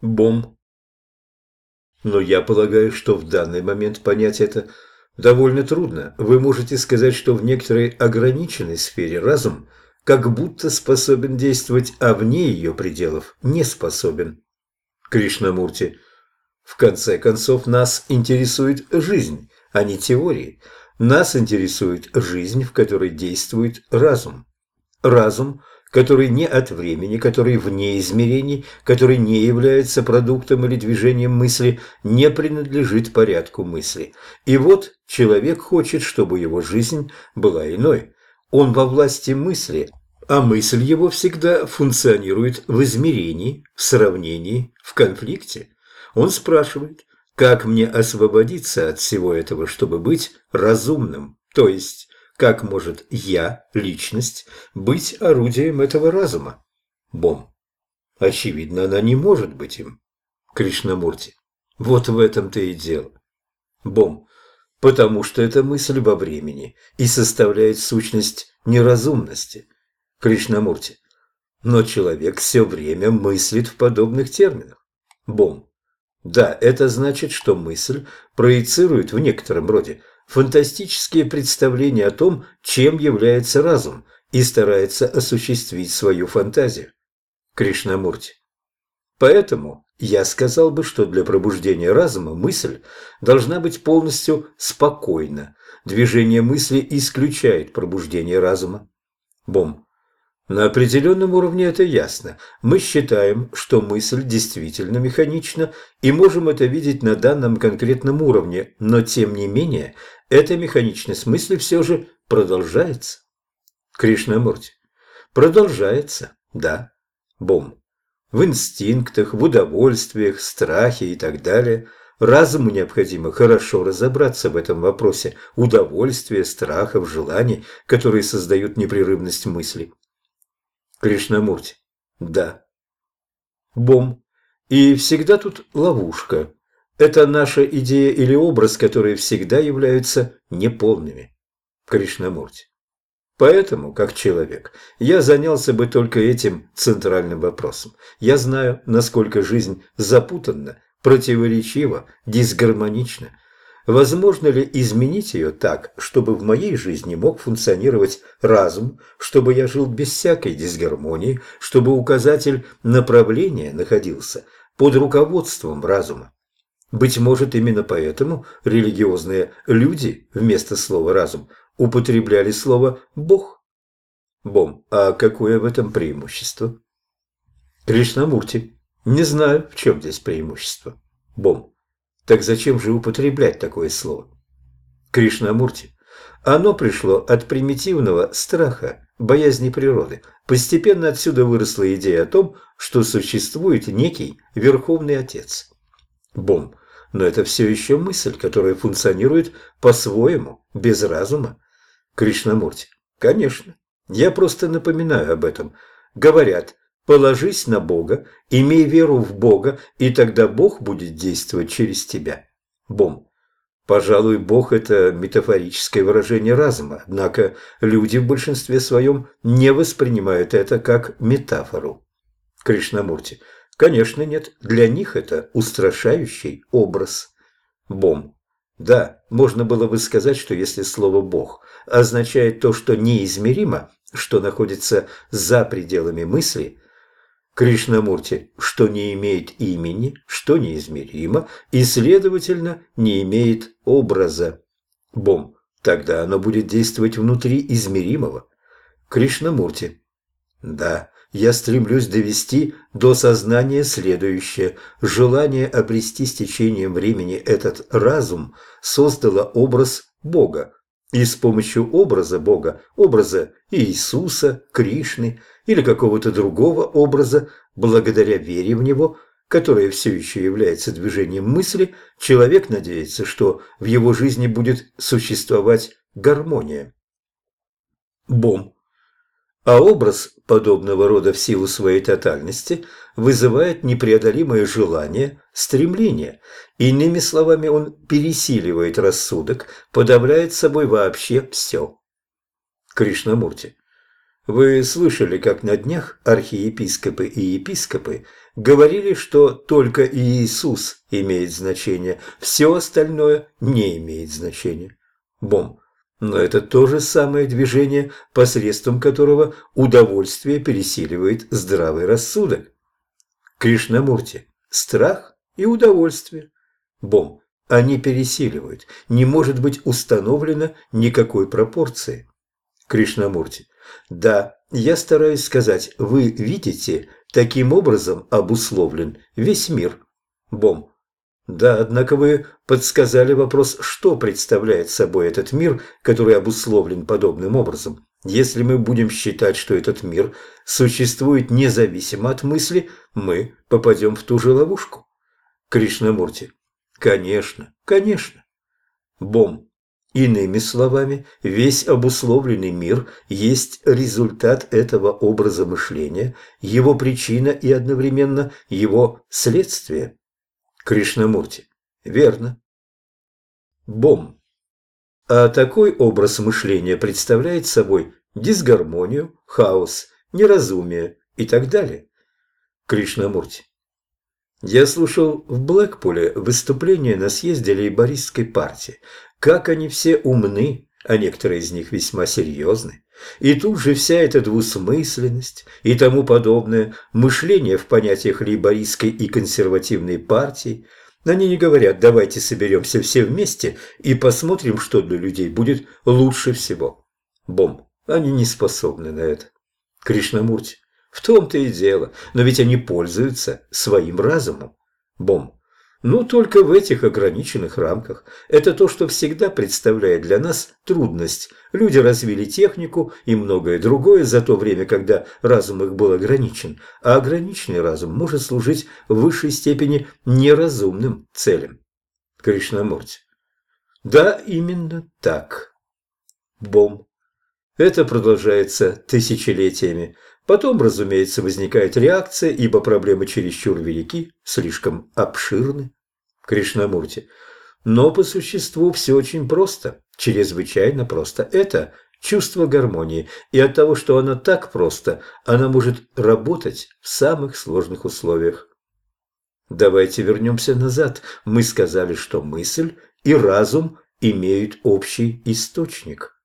Бом. Но я полагаю, что в данный момент понять это довольно трудно. Вы можете сказать, что в некоторой ограниченной сфере разум как будто способен действовать, а вне ее пределов не способен. Кришнамурти. В конце концов, нас интересует жизнь, а не теории. Нас интересует жизнь, в которой действует разум. Разум который не от времени, который вне измерений, который не является продуктом или движением мысли, не принадлежит порядку мысли. И вот человек хочет, чтобы его жизнь была иной. Он во власти мысли, а мысль его всегда функционирует в измерении, в сравнении, в конфликте. Он спрашивает, как мне освободиться от всего этого, чтобы быть разумным, то есть как может я, личность, быть орудием этого разума? Бом. Очевидно, она не может быть им. Кришнамурти. Вот в этом-то и дело. Бом. Потому что это мысль во времени и составляет сущность неразумности. Кришнамурти. Но человек все время мыслит в подобных терминах. Бом. Да, это значит, что мысль проецирует в некотором роде фантастические представления о том, чем является разум, и старается осуществить свою фантазию. Кришнамурти. Поэтому я сказал бы, что для пробуждения разума мысль должна быть полностью спокойна. Движение мысли исключает пробуждение разума. Бом. На определенном уровне это ясно. Мы считаем, что мысль действительно механична и можем это видеть на данном конкретном уровне, но тем не менее эта механичность мысли все же продолжается. Кришнамурти. Продолжается, да. Бом. В инстинктах, в удовольствиях, страхе и так далее. Разуму необходимо хорошо разобраться в этом вопросе удовольствия, страхов, желаний, которые создают непрерывность мысли. Кришнамурти. Да. Бом. И всегда тут ловушка. Это наша идея или образ, которые всегда являются неполными. Кришнамурти. Поэтому, как человек, я занялся бы только этим центральным вопросом. Я знаю, насколько жизнь запутанна, противоречива, дисгармонична, Возможно ли изменить ее так, чтобы в моей жизни мог функционировать разум, чтобы я жил без всякой дисгармонии, чтобы указатель направления находился под руководством разума? Быть может, именно поэтому религиозные люди вместо слова «разум» употребляли слово «бог». Бом, а какое в этом преимущество? Кришнамурти, не знаю, в чем здесь преимущество. Бом, так зачем же употреблять такое слово? Кришнамурти. Оно пришло от примитивного страха, боязни природы. Постепенно отсюда выросла идея о том, что существует некий Верховный Отец. Бом. Но это все еще мысль, которая функционирует по-своему, без разума. Кришнамурти. Конечно. Я просто напоминаю об этом. Говорят, Положись на Бога, имей веру в Бога, и тогда Бог будет действовать через тебя. Бом. Пожалуй, Бог – это метафорическое выражение разума, однако люди в большинстве своем не воспринимают это как метафору. Кришнамурти. Конечно, нет. Для них это устрашающий образ. Бом. Да, можно было бы сказать, что если слово «бог» означает то, что неизмеримо, что находится за пределами мысли – Кришнамурти, что не имеет имени, что неизмеримо и, следовательно, не имеет образа. Бом. Тогда оно будет действовать внутри измеримого. Кришнамурти. Да, я стремлюсь довести до сознания следующее. Желание обрести с течением времени этот разум создало образ Бога. И с помощью образа Бога, образа Иисуса, Кришны, или какого-то другого образа, благодаря вере в него, которая все еще является движением мысли, человек надеется, что в его жизни будет существовать гармония. Бом. А образ подобного рода в силу своей тотальности вызывает непреодолимое желание, стремление. Иными словами, он пересиливает рассудок, подавляет собой вообще все. Кришнамурти. Вы слышали, как на днях архиепископы и епископы говорили, что только Иисус имеет значение, все остальное не имеет значения. Бом. Но это то же самое движение, посредством которого удовольствие пересиливает здравый рассудок. Кришнамурти. Страх и удовольствие. Бом. Они пересиливают. Не может быть установлено никакой пропорции. Кришнамурти. Да, я стараюсь сказать, вы видите, таким образом обусловлен весь мир. Бом. Да, однако вы подсказали вопрос, что представляет собой этот мир, который обусловлен подобным образом. Если мы будем считать, что этот мир существует независимо от мысли, мы попадем в ту же ловушку. Кришнамурти. Конечно, конечно. Бом. Иными словами, весь обусловленный мир есть результат этого образа мышления, его причина и одновременно его следствие. Кришнамурти. Верно. Бом. А такой образ мышления представляет собой дисгармонию, хаос, неразумие и так далее. Кришнамурти. Я слушал в Блэкпуле выступление на съезде лейбористской партии. Как они все умны, а некоторые из них весьма серьезны. И тут же вся эта двусмысленность и тому подобное, мышление в понятиях лейбористской и консервативной партии. Они не говорят «давайте соберемся все вместе и посмотрим, что для людей будет лучше всего». Бом, они не способны на это. Кришнамурти, в том-то и дело, но ведь они пользуются своим разумом. Бом, ну, только в этих ограниченных рамках. Это то, что всегда представляет для нас трудность. Люди развили технику и многое другое за то время, когда разум их был ограничен. А ограниченный разум может служить в высшей степени неразумным целям. Кришнамурти. Да, именно так. Бом. Это продолжается тысячелетиями. Потом, разумеется, возникает реакция, ибо проблемы чересчур велики, слишком обширны. Кришнамурти. Но по существу все очень просто, чрезвычайно просто. Это чувство гармонии, и от того, что оно так просто, она может работать в самых сложных условиях. Давайте вернемся назад. Мы сказали, что мысль и разум имеют общий источник.